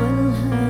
分合。